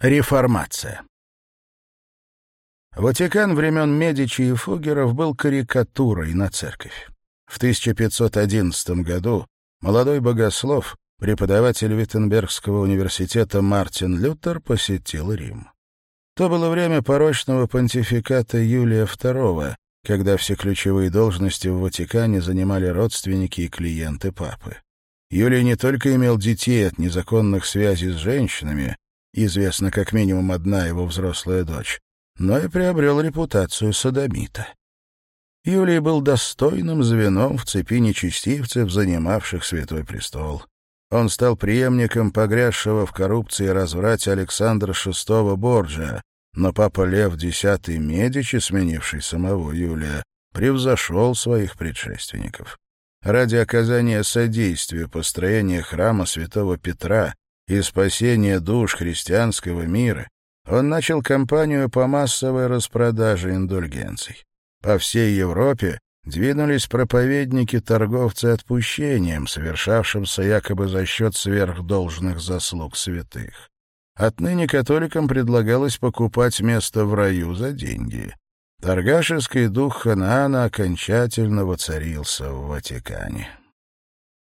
Реформация. Ватикан времен Медичи и Фогеров был карикатурой на церковь. В 1511 году молодой богослов, преподаватель Виттенбергского университета Мартин Лютер посетил Рим. То было время порочного понтификата Юлия II, когда все ключевые должности в Ватикане занимали родственники и клиенты папы. Юлий не только имел детей от незаконных связей с женщинами, известна как минимум одна его взрослая дочь, но и приобрел репутацию садомита. Юлий был достойным звеном в цепи нечестивцев, занимавших Святой Престол. Он стал преемником погрязшего в коррупции и разврате Александра VI Борджа, но папа Лев X Медичи, сменивший самого Юлия, превзошел своих предшественников. Ради оказания содействия построения храма святого Петра и спасения душ христианского мира, он начал кампанию по массовой распродаже индульгенций. По всей Европе двинулись проповедники-торговцы отпущением, совершавшимся якобы за счет сверхдолжных заслуг святых. Отныне католикам предлагалось покупать место в раю за деньги. Торгашеский дух Ханаана окончательно воцарился в Ватикане.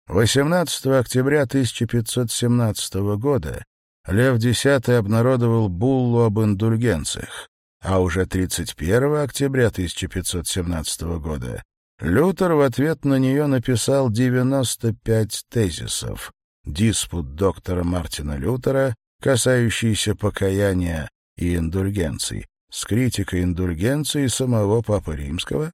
18 октября 1517 года Лев X обнародовал буллу об индульгенциях, а уже 31 октября 1517 года Лютер в ответ на нее написал 95 тезисов, диспут доктора Мартина Лютера, касающийся покаяния и индульгенций, с критикой индульгенции самого Папы Римского,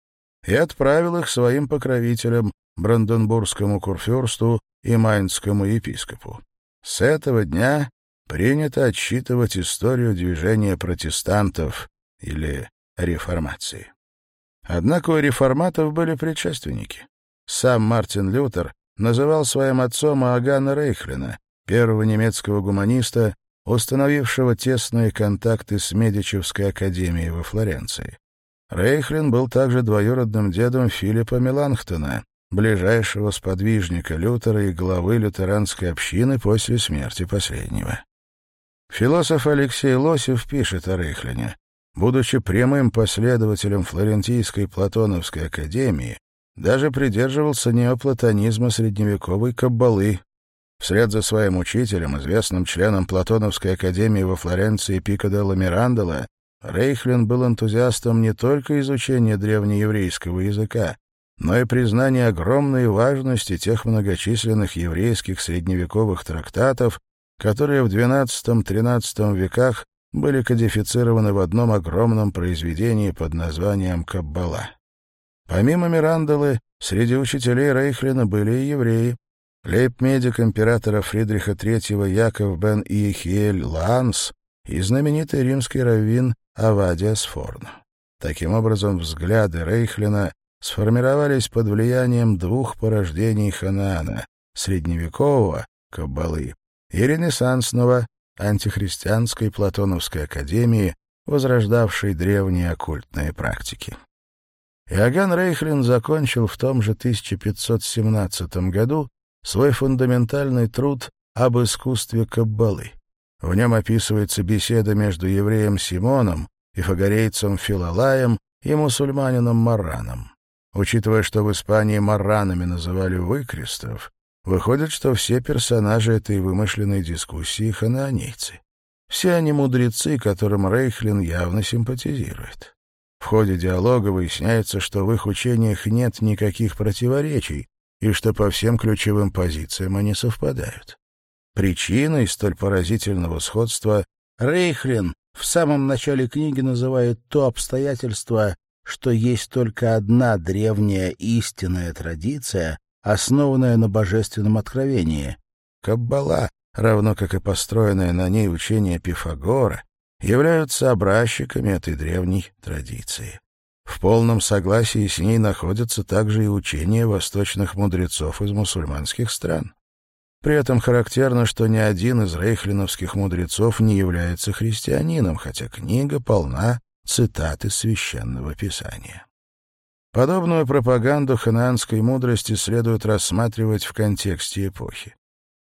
и отправил их своим покровителям, бранденбургскому курфюрсту и майнскому епископу. С этого дня принято отчитывать историю движения протестантов или реформации. Однако у реформатов были предшественники. Сам Мартин Лютер называл своим отцом Агана Рейхлина, первого немецкого гуманиста, установившего тесные контакты с Медичевской академией во Флоренции. Рейхлин был также двоюродным дедом Филиппа Меланхтона, ближайшего сподвижника Лютера и главы лютеранской общины после смерти последнего. Философ Алексей Лосев пишет о Рейхлине. Будучи прямым последователем Флорентийской Платоновской академии, даже придерживался неоплатонизма средневековой каббалы. Вслед за своим учителем, известным членом Платоновской академии во Флоренции Пикаделла Мирандола, Рейхлин был энтузиастом не только изучения древнееврейского языка, но и признания огромной важности тех многочисленных еврейских средневековых трактатов, которые в XII-XIII веках были кодифицированы в одном огромном произведении под названием «Каббала». Помимо Мирандалы, среди учителей Рейхлина были и евреи. Лейб-медик императора Фридриха III Яков бен Иехиэль Ланс и знаменитый римский раввин Авадия Сфорн. Таким образом, взгляды Рейхлина сформировались под влиянием двух порождений Ханаана — средневекового — Каббалы и ренессансного — антихристианской Платоновской академии, возрождавшей древние оккультные практики. Иоганн Рейхлин закончил в том же 1517 году свой фундаментальный труд об искусстве Каббалы. В нем описывается беседа между евреем Симоном и фагарейцем Филалаем и мусульманином Мараном. Учитывая, что в Испании маранами называли выкрестов, выходит, что все персонажи этой вымышленной дискуссии — хананейцы. Все они мудрецы, которым Рейхлин явно симпатизирует. В ходе диалога выясняется, что в их учениях нет никаких противоречий и что по всем ключевым позициям они совпадают. Причиной столь поразительного сходства Рейхлин в самом начале книги называет то обстоятельство, что есть только одна древняя истинная традиция, основанная на божественном откровении. Каббала, равно как и построенное на ней учение Пифагора, являются образчиками этой древней традиции. В полном согласии с ней находятся также и учения восточных мудрецов из мусульманских стран. При этом характерно, что ни один из рейхлиновских мудрецов не является христианином, хотя книга полна цитат из Священного Писания. Подобную пропаганду ханаанской мудрости следует рассматривать в контексте эпохи.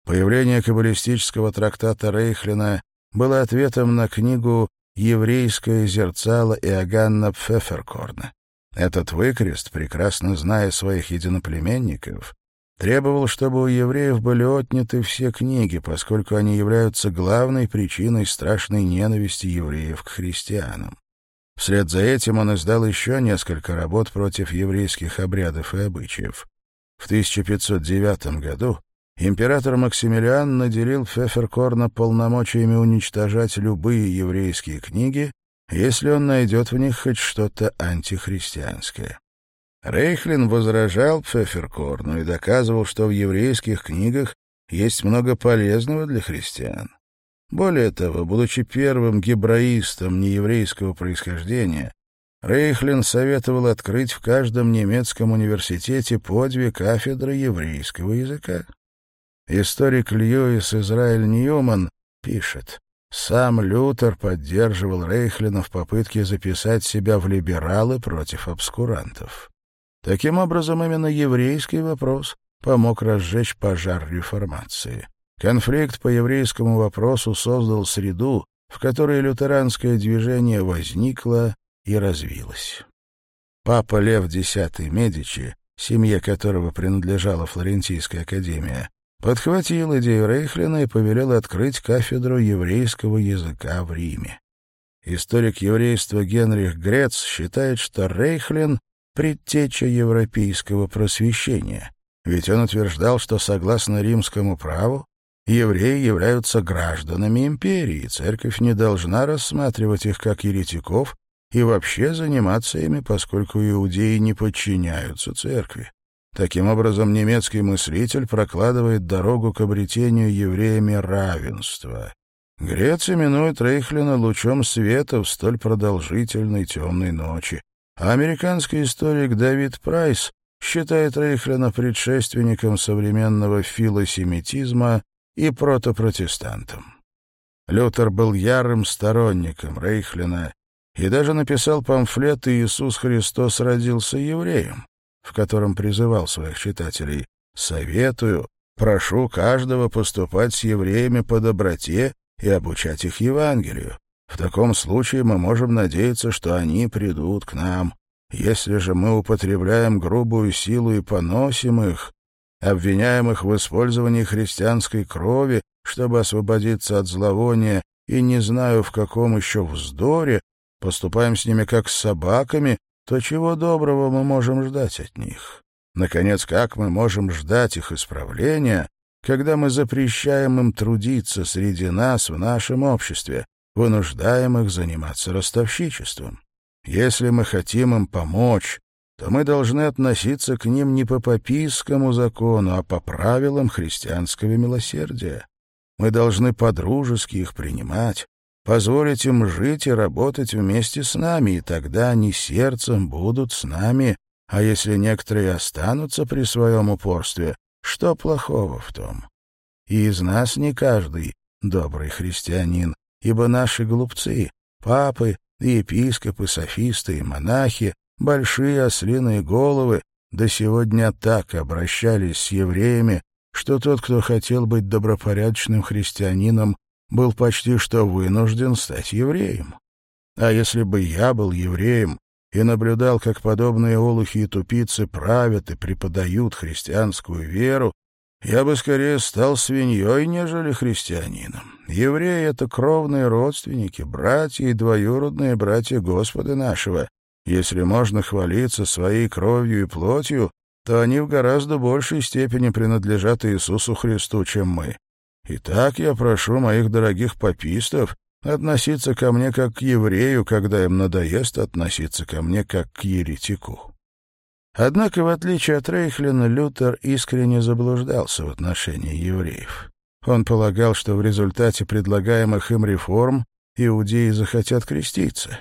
Появление каббалистического трактата Рейхлина было ответом на книгу «Еврейское зерцало Иоганна Пфеферкорна». Этот выкрест, прекрасно зная своих единоплеменников, требовал, чтобы у евреев были отняты все книги, поскольку они являются главной причиной страшной ненависти евреев к христианам. Вслед за этим он издал еще несколько работ против еврейских обрядов и обычаев. В 1509 году император Максимилиан наделил Феферкорна полномочиями уничтожать любые еврейские книги, если он найдет в них хоть что-то антихристианское. Рейхлин возражал Пфеферкорну и доказывал, что в еврейских книгах есть много полезного для христиан. Более того, будучи первым гебраистом нееврейского происхождения, Рейхлин советовал открыть в каждом немецком университете по две кафедры еврейского языка. Историк Льюис Израиль Ньюман пишет, сам Лютер поддерживал Рейхлина в попытке записать себя в либералы против обскурантов. Таким образом, именно еврейский вопрос помог разжечь пожар реформации. Конфликт по еврейскому вопросу создал среду, в которой лютеранское движение возникло и развилось. Папа Лев X Медичи, семье которого принадлежала Флорентийская академия, подхватил идею Рейхлина и повелел открыть кафедру еврейского языка в Риме. Историк еврейства Генрих Грец считает, что Рейхлин предтеча европейского просвещения, ведь он утверждал, что согласно римскому праву евреи являются гражданами империи, церковь не должна рассматривать их как еретиков и вообще заниматься ими, поскольку иудеи не подчиняются церкви. Таким образом, немецкий мыслитель прокладывает дорогу к обретению евреями равенства. Греция минует Рейхлина лучом света в столь продолжительной темной ночи. А американский историк Дэвид Прайс считает Рейхлина предшественником современного филосемитизма и протопротестантом. Лютер был ярым сторонником Рейхлина и даже написал памфлет «Иисус Христос родился евреем», в котором призывал своих читателей «Советую, прошу каждого поступать с евреями по доброте и обучать их Евангелию, в таком случае мы можем надеяться, что они придут к нам. Если же мы употребляем грубую силу и поносим их, обвиняем их в использовании христианской крови, чтобы освободиться от зловония, и не знаю, в каком еще вздоре, поступаем с ними как с собаками, то чего доброго мы можем ждать от них? Наконец, как мы можем ждать их исправления, когда мы запрещаем им трудиться среди нас в нашем обществе, вынуждаем их заниматься ростовщичеством. Если мы хотим им помочь, то мы должны относиться к ним не по попийскому закону, а по правилам христианского милосердия. Мы должны подружески их принимать, позволить им жить и работать вместе с нами, и тогда они сердцем будут с нами, а если некоторые останутся при своем упорстве, что плохого в том? И из нас не каждый добрый христианин, ибо наши глупцы, папы, епископы, софисты и монахи, большие ослиные головы, до сегодня так обращались с евреями, что тот, кто хотел быть добропорядочным христианином, был почти что вынужден стать евреем. А если бы я был евреем и наблюдал, как подобные олухи и тупицы правят и преподают христианскую веру, я бы скорее стал свиньей, нежели христианином. Евреи — это кровные родственники, братья и двоюродные братья Господа нашего. Если можно хвалиться своей кровью и плотью, то они в гораздо большей степени принадлежат Иисусу Христу, чем мы. Итак, я прошу моих дорогих попистов относиться ко мне как к еврею, когда им надоест относиться ко мне как к еретику». Однако, в отличие от Рейхлина, Лютер искренне заблуждался в отношении евреев. Он полагал, что в результате предлагаемых им реформ иудеи захотят креститься.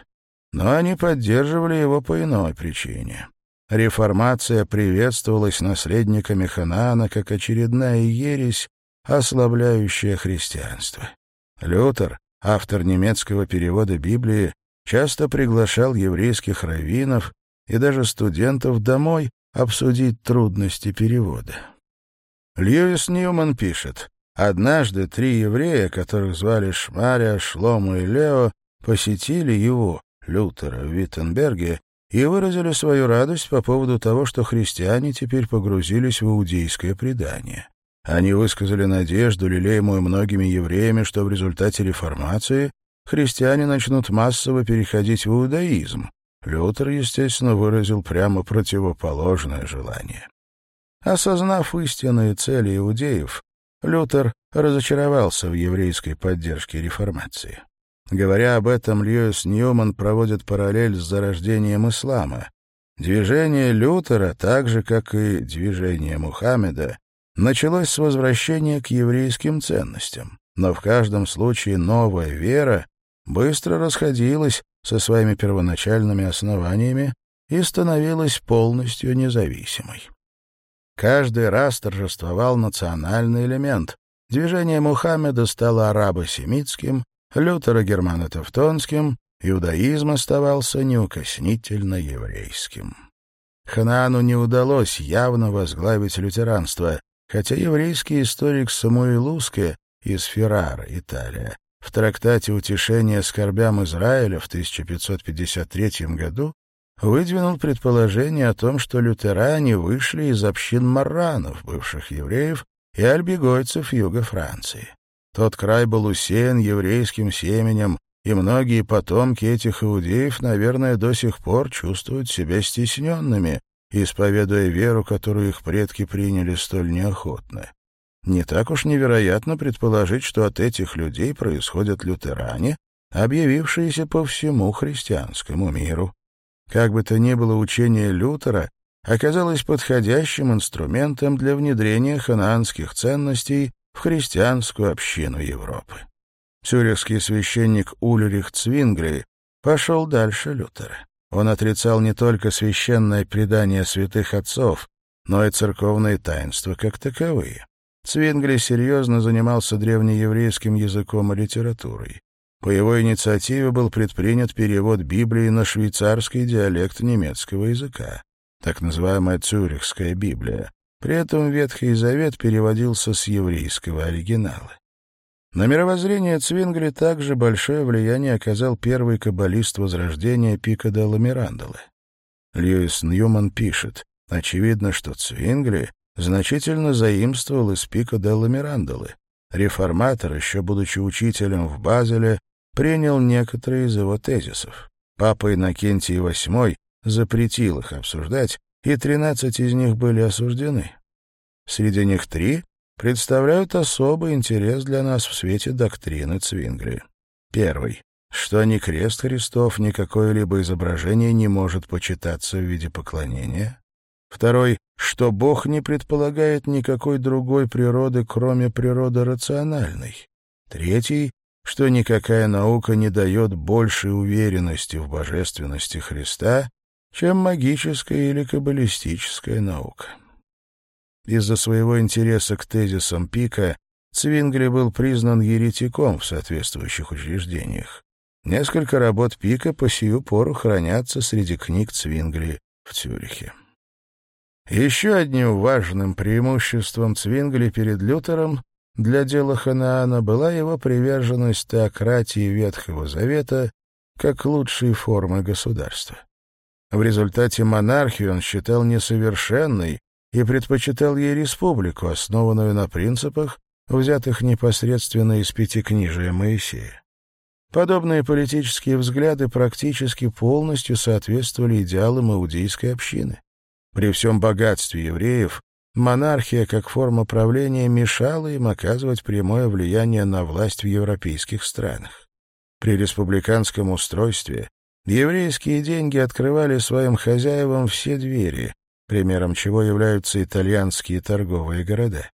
Но они поддерживали его по иной причине. Реформация приветствовалась наследниками Ханаана как очередная ересь, ослабляющая христианство. Лютер, автор немецкого перевода Библии, часто приглашал еврейских раввинов и даже студентов домой обсудить трудности перевода. Льюис Ньюман пишет, «Однажды три еврея, которых звали Шмаря, Шлому и Лео, посетили его, Лютера, в Виттенберге, и выразили свою радость по поводу того, что христиане теперь погрузились в иудейское предание. Они высказали надежду, лелеемую многими евреями, что в результате реформации христиане начнут массово переходить в иудаизм, Лютер, естественно, выразил прямо противоположное желание. Осознав истинные цели иудеев, Лютер разочаровался в еврейской поддержке реформации. Говоря об этом, Льюис Ньюман проводит параллель с зарождением ислама. Движение Лютера, так же, как и движение Мухаммеда, началось с возвращения к еврейским ценностям, но в каждом случае новая вера быстро расходилась со своими первоначальными основаниями и становилась полностью независимой. Каждый раз торжествовал национальный элемент. Движение Мухаммеда стало арабо-семитским, Лютера — германо-тевтонским, иудаизм оставался неукоснительно еврейским. Ханаану не удалось явно возглавить лютеранство, хотя еврейский историк Самуил из Феррара, Италия, в трактате «Утешение скорбям Израиля» в 1553 году выдвинул предположение о том, что лютеране вышли из общин марранов, бывших евреев, и альбегойцев юга Франции. Тот край был усеян еврейским семенем, и многие потомки этих иудеев, наверное, до сих пор чувствуют себя стесненными, исповедуя веру, которую их предки приняли столь неохотно. Не так уж невероятно предположить, что от этих людей происходят лютеране, объявившиеся по всему христианскому миру. Как бы то ни было, учение Лютера оказалось подходящим инструментом для внедрения ханаанских ценностей в христианскую общину Европы. Цюрихский священник Ульрих Цвингли пошел дальше Лютера. Он отрицал не только священное предание святых отцов, но и церковные таинства как таковые. Цвингли серьезно занимался древнееврейским языком и литературой. По его инициативе был предпринят перевод Библии на швейцарский диалект немецкого языка, так называемая Цюрихская Библия. При этом Ветхий Завет переводился с еврейского оригинала. На мировоззрение Цвингли также большое влияние оказал первый каббалист Возрождения Пика де Ламирандолы. Льюис Ньюман пишет, очевидно, что Цвингли значительно заимствовал из Пика Делла Мирандолы. Реформатор, еще будучи учителем в Базеле, принял некоторые из его тезисов. Папа Иннокентий VIII запретил их обсуждать, и 13 из них были осуждены. Среди них три представляют особый интерес для нас в свете доктрины Цвингли. Первый что ни крест Христов, ни какое-либо изображение не может почитаться в виде поклонения. Второй, что Бог не предполагает никакой другой природы, кроме природы рациональной. Третий, что никакая наука не дает большей уверенности в божественности Христа, чем магическая или каббалистическая наука. Из-за своего интереса к тезисам Пика Цвингли был признан еретиком в соответствующих учреждениях. Несколько работ Пика по сию пору хранятся среди книг Цвингли в Цюрихе. Еще одним важным преимуществом Цвингли перед Лютером для дела Ханаана была его приверженность теократии Ветхого Завета как лучшей формы государства. В результате монархию он считал несовершенной и предпочитал ей республику, основанную на принципах, взятых непосредственно из Пятикнижия Моисея. Подобные политические взгляды практически полностью соответствовали идеалам иудейской общины. При всем богатстве евреев монархия как форма правления мешала им оказывать прямое влияние на власть в европейских странах. При республиканском устройстве еврейские деньги открывали своим хозяевам все двери, примером чего являются итальянские торговые города.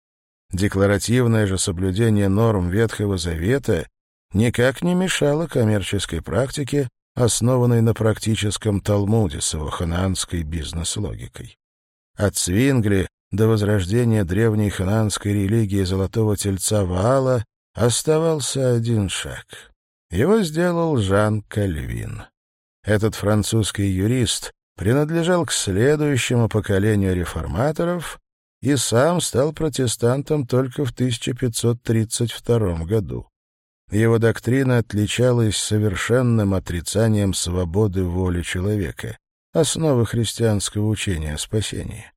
Декларативное же соблюдение норм Ветхого Завета никак не мешало коммерческой практике Основанной на практическом Талмуде с его ханаанской бизнес-логикой. От Свингли до возрождения древней ханаанской религии Золотого Тельца Ваала оставался один шаг. Его сделал Жан Кальвин. Этот французский юрист принадлежал к следующему поколению реформаторов и сам стал протестантом только в 1532 году. Его доктрина отличалась совершенным отрицанием свободы воли человека, основы христианского учения о спасении.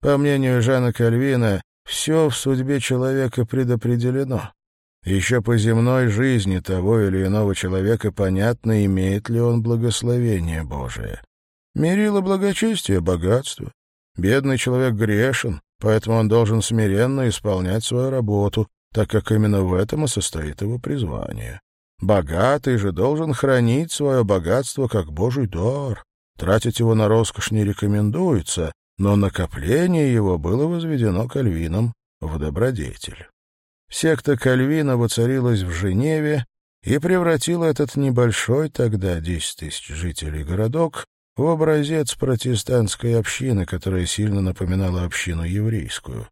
По мнению Жана Кальвина, все в судьбе человека предопределено. Еще по земной жизни того или иного человека понятно, имеет ли он благословение Божие. Мерило благочестие — богатство. Бедный человек грешен, поэтому он должен смиренно исполнять свою работу, так как именно в этом и состоит его призвание. Богатый же должен хранить свое богатство как божий дар. Тратить его на роскошь не рекомендуется, но накопление его было возведено Кальвином в добродетель. Секта Кальвина воцарилась в Женеве и превратила этот небольшой тогда 10 тысяч жителей городок в образец протестантской общины, которая сильно напоминала общину еврейскую.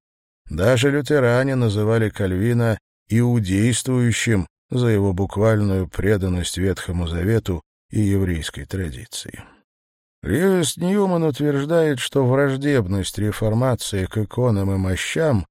Даже лютеране называли Кальвина иудействующим за его буквальную преданность Ветхому Завету и еврейской традиции. Льюис Ньюман утверждает, что враждебность реформации к иконам и мощам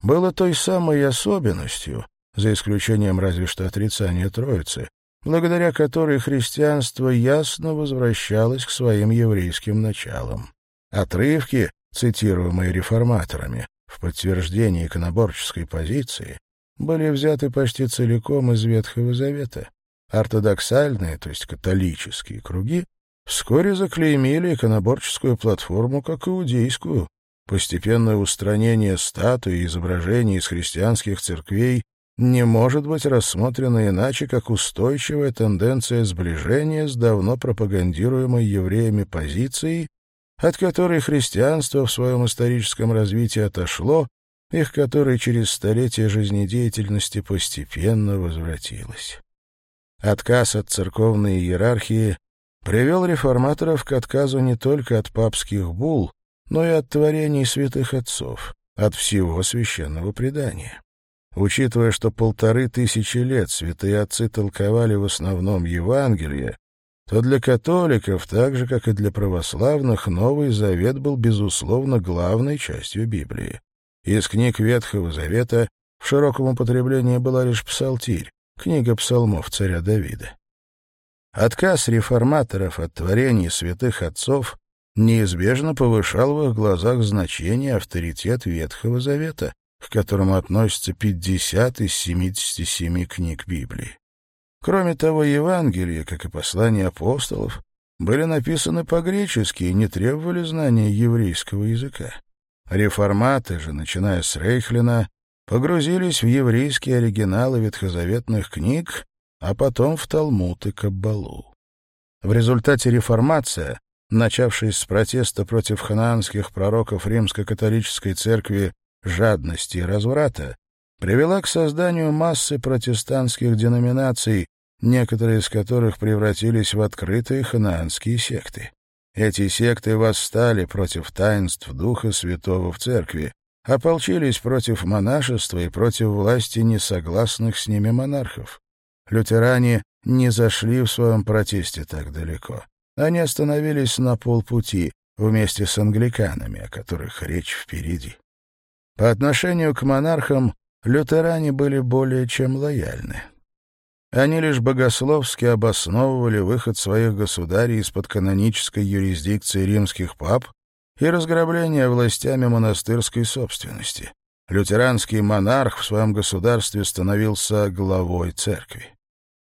была той самой особенностью, за исключением разве что отрицания Троицы, благодаря которой христианство ясно возвращалось к своим еврейским началам. Отрывки, цитируемые реформаторами, в подтверждение иконоборческой позиции, были взяты почти целиком из Ветхого Завета. Ортодоксальные, то есть католические круги, вскоре заклеймили иконоборческую платформу как иудейскую. Постепенное устранение статуи и изображений из христианских церквей не может быть рассмотрено иначе, как устойчивая тенденция сближения с давно пропагандируемой евреями позицией от которой христианство в своем историческом развитии отошло и к которой через столетия жизнедеятельности постепенно возвратилось. Отказ от церковной иерархии привел реформаторов к отказу не только от папских бул, но и от творений святых отцов, от всего священного предания. Учитывая, что полторы тысячи лет святые отцы толковали в основном Евангелие, то для католиков, так же, как и для православных, Новый Завет был, безусловно, главной частью Библии. Из книг Ветхого Завета в широком употреблении была лишь Псалтирь, книга псалмов царя Давида. Отказ реформаторов от творений святых отцов неизбежно повышал в их глазах значение и авторитет Ветхого Завета, к которому относятся 50 из 77 книг Библии. Кроме того, Евангелие, как и послания апостолов, были написаны по-гречески и не требовали знания еврейского языка. Реформаты же, начиная с Рейхлина, погрузились в еврейские оригиналы ветхозаветных книг, а потом в Талмуд и Каббалу. В результате реформация, начавшаяся с протеста против ханаанских пророков римско-католической церкви жадности и разврата, привела к созданию массы протестантских деноминаций, некоторые из которых превратились в открытые ханаанские секты. Эти секты восстали против таинств Духа Святого в Церкви, ополчились против монашества и против власти несогласных с ними монархов. Лютеране не зашли в своем протесте так далеко. Они остановились на полпути вместе с англиканами, о которых речь впереди. По отношению к монархам лютеране были более чем лояльны. Они лишь богословски обосновывали выход своих государей из-под канонической юрисдикции римских пап и разграбление властями монастырской собственности. Лютеранский монарх в своем государстве становился главой церкви.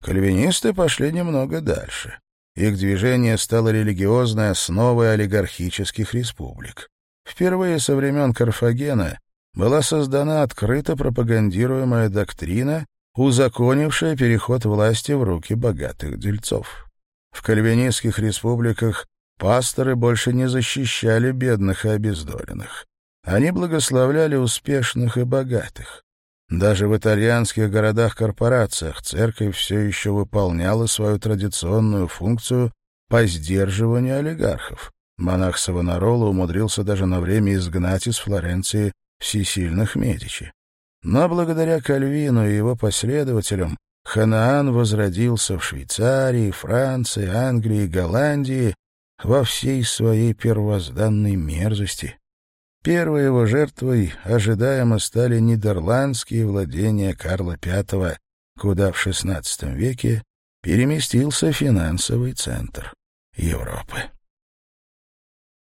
Кальвинисты пошли немного дальше. Их движение стало религиозной основой олигархических республик. Впервые со времен Карфагена была создана открыто пропагандируемая доктрина, узаконившая переход власти в руки богатых дельцов. В кальвинистских республиках пасторы больше не защищали бедных и обездоленных. Они благословляли успешных и богатых. Даже в итальянских городах-корпорациях церковь все еще выполняла свою традиционную функцию по сдерживанию олигархов. Монах Савонарола умудрился даже на время изгнать из Флоренции всесильных Медичи. Но благодаря Кальвину и его последователям Ханаан возродился в Швейцарии, Франции, Англии, Голландии во всей своей первозданной мерзости. Первой его жертвой ожидаемо стали нидерландские владения Карла V, куда в XVI веке переместился финансовый центр Европы.